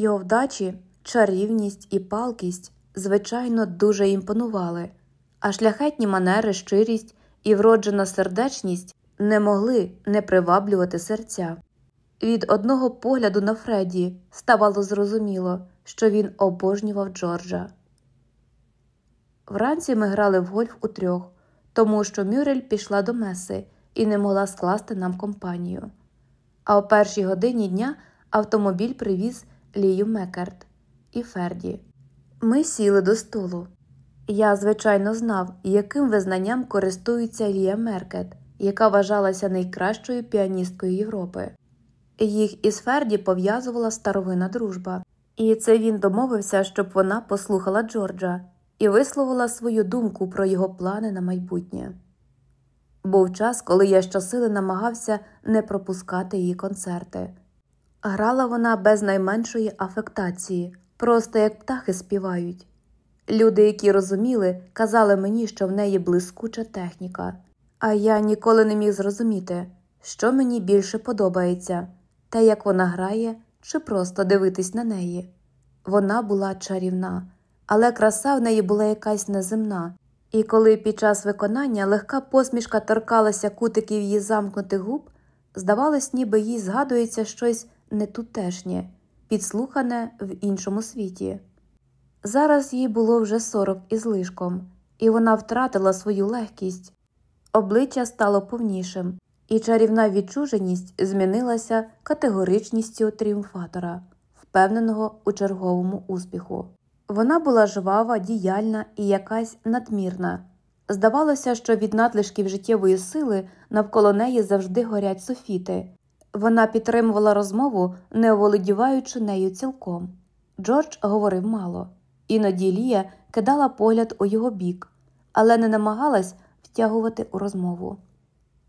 Його вдачі, чарівність і палкість, звичайно, дуже імпонували, а шляхетні манери, щирість і вроджена сердечність не могли не приваблювати серця. Від одного погляду на Фредді ставало зрозуміло, що він обожнював Джорджа. Вранці ми грали в гольф у трьох, тому що Мюрель пішла до меси і не могла скласти нам компанію. А о першій годині дня автомобіль привіз Лію Мекерт і Ферді. Ми сіли до столу. Я, звичайно, знав, яким визнанням користується Лія Меркет, яка вважалася найкращою піаністкою Європи. Їх із Ферді пов'язувала старовина дружба, і це він домовився, щоб вона послухала Джорджа і висловила свою думку про його плани на майбутнє. Був час, коли я щосили намагався не пропускати її концерти. Грала вона без найменшої афектації, просто як птахи співають. Люди, які розуміли, казали мені, що в неї блискуча техніка, а я ніколи не міг зрозуміти, що мені більше подобається те, як вона грає, чи просто дивитись на неї. Вона була чарівна, але краса в неї була якась неземна, і коли під час виконання легка посмішка торкалася кутиків її замкнутих губ, здавалось, ніби їй згадується щось нетутешнє, підслухане в іншому світі. Зараз їй було вже сорок із лишком, і вона втратила свою легкість. Обличчя стало повнішим, і чарівна відчуженість змінилася категоричністю тріумфатора, впевненого у черговому успіху. Вона була жвава, діяльна і якась надмірна. Здавалося, що від надлишків життєвої сили навколо неї завжди горять софіти. Вона підтримувала розмову, не оволодіваючи нею цілком. Джордж говорив мало, іноді Лія кидала погляд у його бік, але не намагалась втягувати у розмову.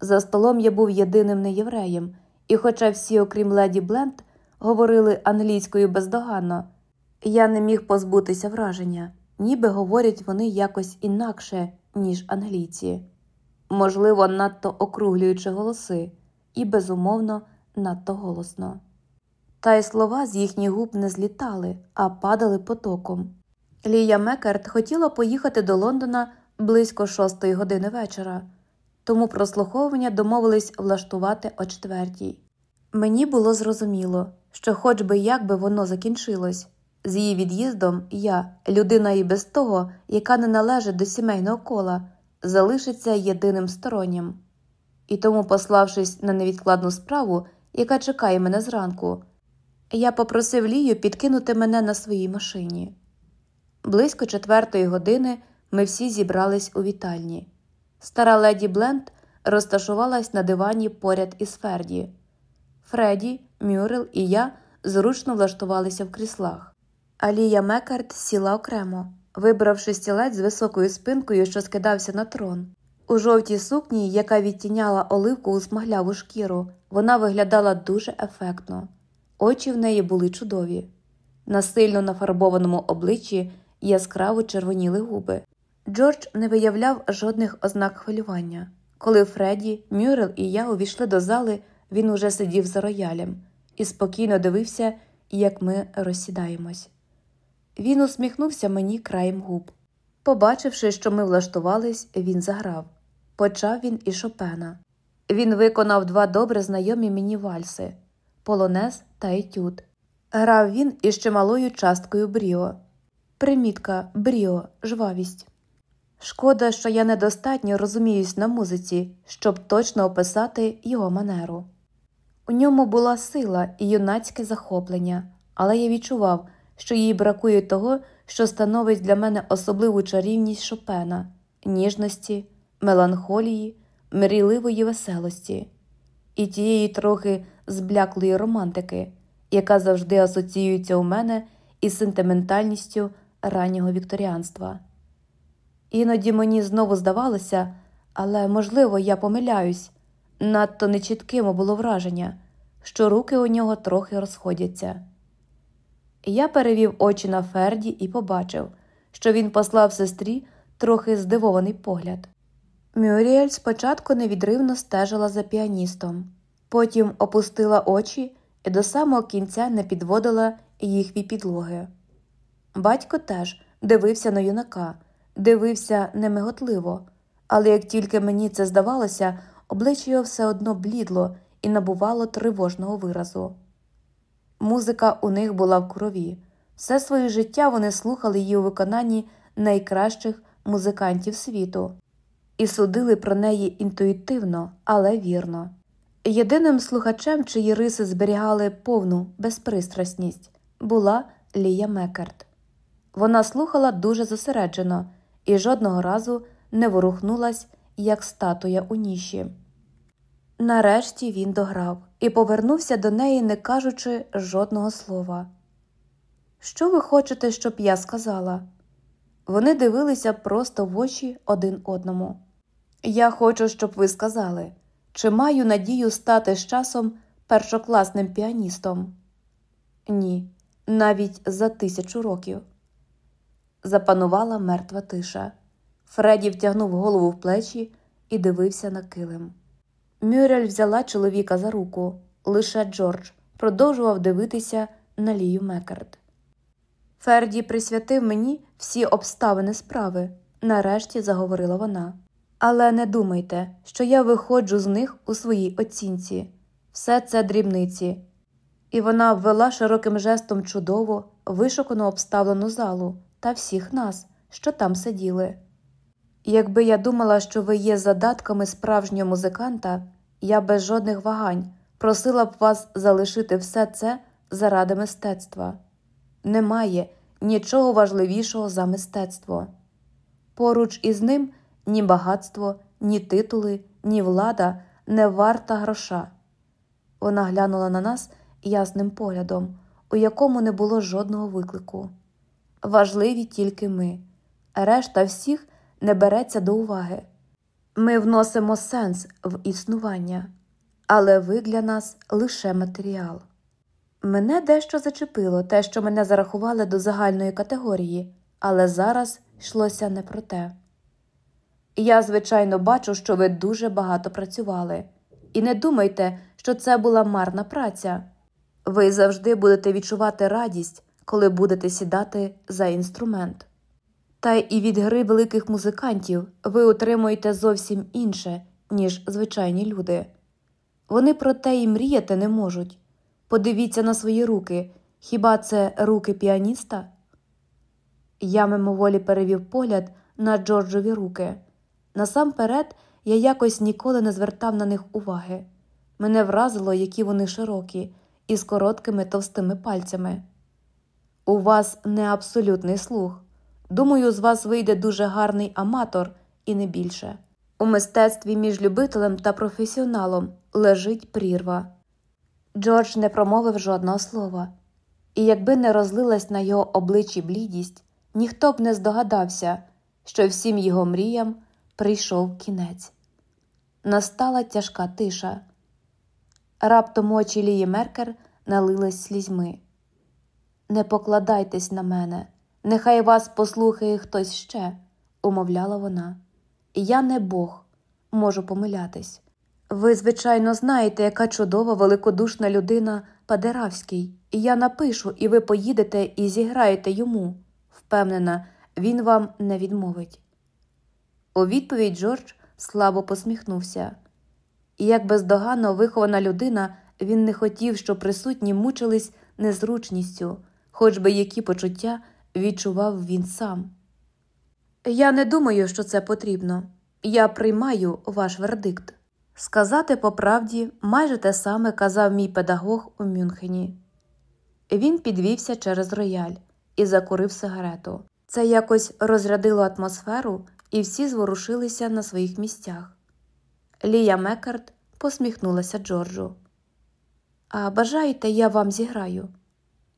За столом я був єдиним неєвреєм, і, хоча всі, окрім леді Бленд, говорили англійською бездоганно, я не міг позбутися враження, ніби говорять вони якось інакше, ніж англійці, можливо, надто округлюючи голоси, і, безумовно, надто голосно. Та й слова з їхніх губ не злітали, а падали потоком. Лія Мекерт хотіла поїхати до Лондона близько шостої години вечора, тому прослуховування домовились влаштувати о четвертій. Мені було зрозуміло, що, хоч би як би воно закінчилось, з її від'їздом я, людина і без того, яка не належить до сімейного кола, залишиться єдиним стороннім. І тому, пославшись на невідкладну справу, яка чекає мене зранку, я попросив Лію підкинути мене на своїй машині. Близько четвертої години ми всі зібрались у вітальні. Стара леді Бленд розташувалась на дивані поряд із Ферді. Фредді, Мюррел і я зручно влаштувалися в кріслах. Алія Мекарт сіла окремо, вибравши стілець з високою спинкою, що скидався на трон. У жовтій сукні, яка відтіняла оливку у смагляву шкіру, вона виглядала дуже ефектно. Очі в неї були чудові. На сильно нафарбованому обличчі яскраво червоніли губи. Джордж не виявляв жодних ознак хвилювання. Коли Фредді, Мюррел і я увійшли до зали, він уже сидів за роялем і спокійно дивився, як ми розсідаємось. Він усміхнувся мені краєм губ. Побачивши, що ми влаштувались, він заграв. Почав він і Шопена. Він виконав два добре знайомі мені вальси полонез та етюд. Грав він із чималою часткою бріо. Примітка бріо, жвавість. Шкода, що я недостатньо розуміюсь на музиці, щоб точно описати його манеру. У ньому була сила і юнацьке захоплення, але я відчував, що їй бракує того, що становить для мене особливу чарівність Шопена, ніжності, меланхолії, мрійливої веселості і тієї трохи збляклої романтики, яка завжди асоціюється у мене із сентиментальністю раннього вікторіанства. Іноді мені знову здавалося, але, можливо, я помиляюсь, надто нечітким було враження, що руки у нього трохи розходяться. Я перевів очі на Ферді і побачив, що він послав сестрі трохи здивований погляд. Мюріель спочатку невідривно стежила за піаністом, потім опустила очі і до самого кінця не підводила їхні підлоги. Батько теж дивився на юнака, дивився немиготливо, але як тільки мені це здавалося, обличчя його все одно блідло і набувало тривожного виразу. Музика у них була в крові. Все своє життя вони слухали її у виконанні найкращих музикантів світу і судили про неї інтуїтивно, але вірно. Єдиним слухачем, чиї риси зберігали повну безпристрасність, була Лія Мекерт. Вона слухала дуже зосереджено і жодного разу не ворухнулась, як статуя у ніші. Нарешті він дограв і повернувся до неї, не кажучи жодного слова. Що ви хочете, щоб я сказала? Вони дивилися просто в очі один одному. Я хочу, щоб ви сказали, чи маю надію стати з часом першокласним піаністом? Ні, навіть за тисячу років. Запанувала мертва тиша. Фредді втягнув голову в плечі і дивився на килим. Мюрель взяла чоловіка за руку. Лише Джордж продовжував дивитися на Лію Мекерт. Ферді присвятив мені всі обставини справи, нарешті заговорила вона. Але не думайте, що я виходжу з них у своїй оцінці. Все це дрібниці. І вона ввела широким жестом чудово, вишукану обставлену залу та всіх нас, що там сиділи. Якби я думала, що ви є задатками справжнього музиканта, я без жодних вагань просила б вас залишити все це заради мистецтва. Немає нічого важливішого за мистецтво. Поруч із ним ні багатство, ні титули, ні влада не варта гроша. Вона глянула на нас ясним поглядом, у якому не було жодного виклику. Важливі тільки ми, решта всіх не береться до уваги. Ми вносимо сенс в існування, але ви для нас лише матеріал. Мене дещо зачепило те, що мене зарахували до загальної категорії, але зараз йшлося не про те. Я, звичайно, бачу, що ви дуже багато працювали, і не думайте, що це була марна праця. Ви завжди будете відчувати радість, коли будете сідати за інструмент. Та і від гри великих музикантів ви отримуєте зовсім інше, ніж звичайні люди. Вони про те і мріяти не можуть. Подивіться на свої руки хіба це руки піаніста? Я мимоволі перевів погляд на Джорджові руки. Насамперед, я якось ніколи не звертав на них уваги. Мене вразило, які вони широкі, і з короткими товстими пальцями. У вас не абсолютний слух. Думаю, з вас вийде дуже гарний аматор і не більше. У мистецтві між любителем та професіоналом лежить прірва. Джордж не промовив жодного слова, і якби не розлилась на його обличчі блідість, ніхто б не здогадався, що всім його мріям прийшов кінець. Настала тяжка тиша. Раптом очі Лії Меркер налились слізьми. Не покладайтесь на мене, нехай вас послухає хтось ще, умовляла вона. Я не Бог, можу помилятись. Ви, звичайно, знаєте, яка чудова великодушна людина Падеравський, і я напишу, і ви поїдете і зіграєте йому. Впевнена, він вам не відмовить. У відповідь Джордж слабо посміхнувся, як бездоганно вихована людина, він не хотів, щоб присутні мучились незручністю, хоч би які почуття відчував він сам. Я не думаю, що це потрібно. Я приймаю ваш вердикт. Сказати по правді, майже те саме казав мій педагог у Мюнхені. Він підвівся через рояль і закурив сигарету. Це якось розрядило атмосферу, і всі зворушилися на своїх місцях. Лія Мекарт посміхнулася Джорджу. А бажаєте, я вам зіграю?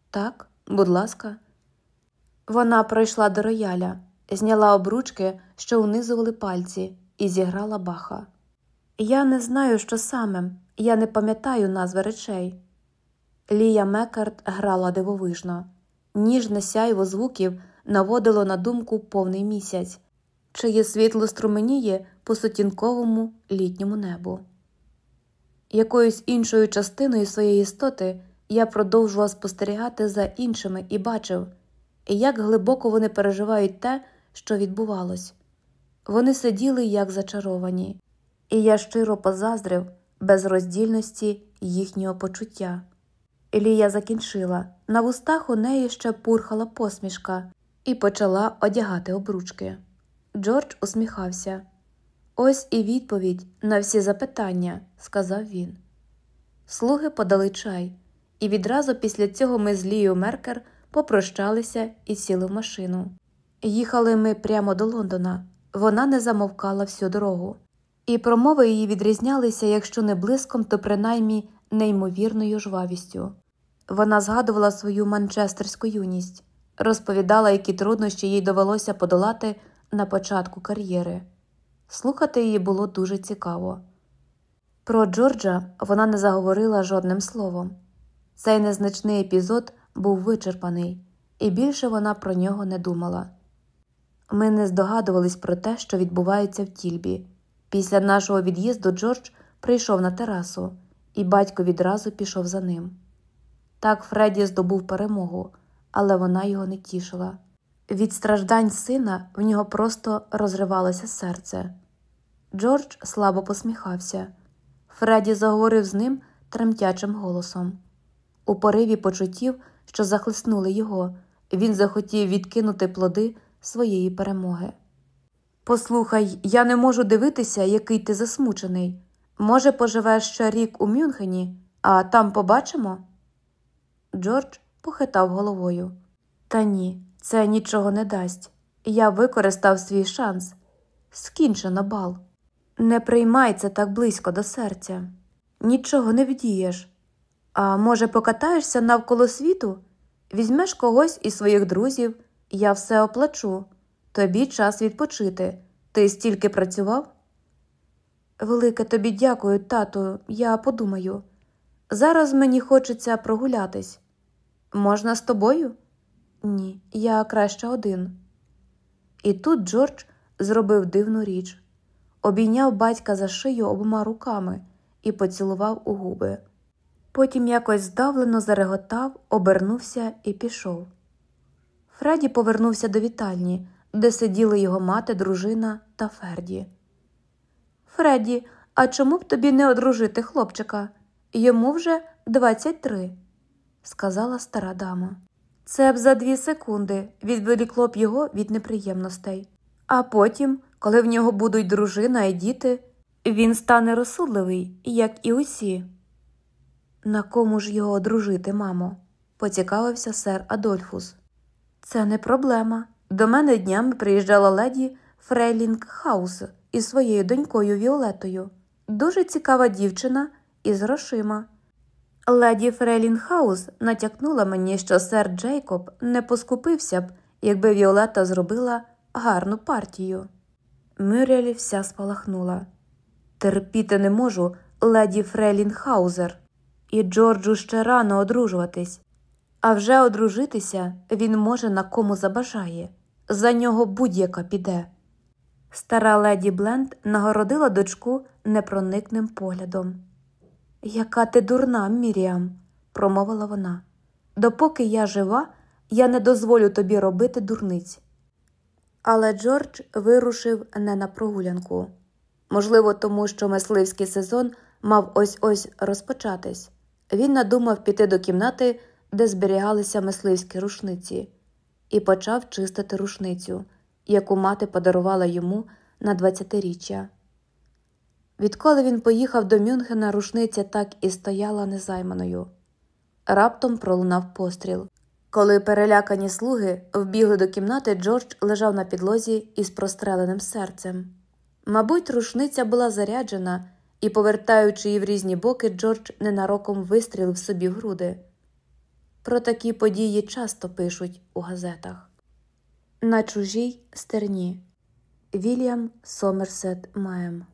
Так, будь ласка. Вона пройшла до рояля, зняла обручки, що унизували пальці, і зіграла баха. Я не знаю, що саме, я не пам'ятаю назви речей. Лія Мекарт грала дивовижно, ніжне сяйво звуків наводило на думку повний місяць, чиє світло струменіє по сутінковому літньому небу. Якоюсь іншою частиною своєї істоти я продовжував спостерігати за іншими і бачив, як глибоко вони переживають те, що відбувалось. Вони сиділи як зачаровані, і я щиро позаздрив безроздільності їхнього почуття. Елія закінчила, на вустах у неї ще пурхала посмішка і почала одягати обручки. Джордж усміхався. Ось і відповідь на всі запитання, сказав він. Слуги подали чай, і відразу після цього ми з Лією Меркер попрощалися і сіли в машину. Їхали ми прямо до Лондона. Вона не замовкала всю дорогу, і промови її відрізнялися, якщо не блиском, то принаймні неймовірною жвавістю. Вона згадувала свою манчестерську юність, розповідала, які труднощі їй довелося подолати на початку кар'єри. Слухати її було дуже цікаво. Про Джорджа вона не заговорила жодним словом. Цей незначний епізод був вичерпаний, і більше вона про нього не думала. Ми не здогадувались про те, що відбувається в тільбі. Після нашого від'їзду Джордж прийшов на терасу, і батько відразу пішов за ним. Так Фредді здобув перемогу, але вона його не тішила. Від страждань сина в нього просто розривалося серце. Джордж слабо посміхався. Фредді заговорив з ним тремтячим голосом. У пориві почуттів, що захлиснули його, він захотів відкинути плоди своєї перемоги. Послухай, я не можу дивитися, який ти засмучений. Може, поживеш ще рік у Мюнхені, а там побачимо? Джордж похитав головою. Та ні, це нічого не дасть. Я використав свій шанс. Скінчено бал. Не приймай це так близько до серця. Нічого не вдієш. А може, покатаєшся навколо світу? Візьмеш когось із своїх друзів, я все оплачу. Тобі час відпочити. Ти стільки працював? Велике тобі дякую, тату, я подумаю. Зараз мені хочеться прогулятись. Можна з тобою? Ні, я краще один. І тут Джордж зробив дивну річ обійняв батька за шию обома руками і поцілував у губи. Потім якось здавлено зареготав, обернувся і пішов. Фредді повернувся до вітальні, де сиділи його мати, дружина та Ферді. Фредді, а чому б тобі не одружити хлопчика? Йому вже 23», – сказала стара дама. Це б за дві секунди відволікло б його від неприємностей. А потім, коли в нього будуть дружина і діти, він стане розсудливий, як і усі. На кому ж його одружити, мамо? поцікавився сер Адольфус. Це не проблема. До мене днями приїжджала леді Фрейлінхаус із своєю донькою Віолетою. Дуже цікава дівчина із грошима. Леді Фрейлінхаус натякнула мені, що сер Джейкоб не поскупився б, якби Віолета зробила гарну партію. Мюріел вся спалахнула. Терпіти не можу, леді Фрейлінхаузер. І Джорджу ще рано одружуватись. А вже одружитися він може на кому забажає. За нього будь-яка піде. Стара леді Бленд нагородила дочку непроникним поглядом. Яка ти дурна, Міріам, промовила вона. Допоки я жива, я не дозволю тобі робити дурниць. Але Джордж вирушив не на прогулянку. Можливо, тому що мисливський сезон мав ось ось розпочатись. Він надумав піти до кімнати, де зберігалися мисливські рушниці, і почав чистити рушницю, яку мати подарувала йому на двадцятиріччя. Відколи він поїхав до Мюнхена, рушниця так і стояла незайманою. Раптом пролунав постріл. Коли перелякані слуги вбігли до кімнати, Джордж лежав на підлозі із простреленим серцем. Мабуть, рушниця була заряджена, і, повертаючи її в різні боки, Джордж ненароком вистрілив собі в груди. Про такі події часто пишуть у газетах. На чужій стерні Вільям Сомерсет Маєм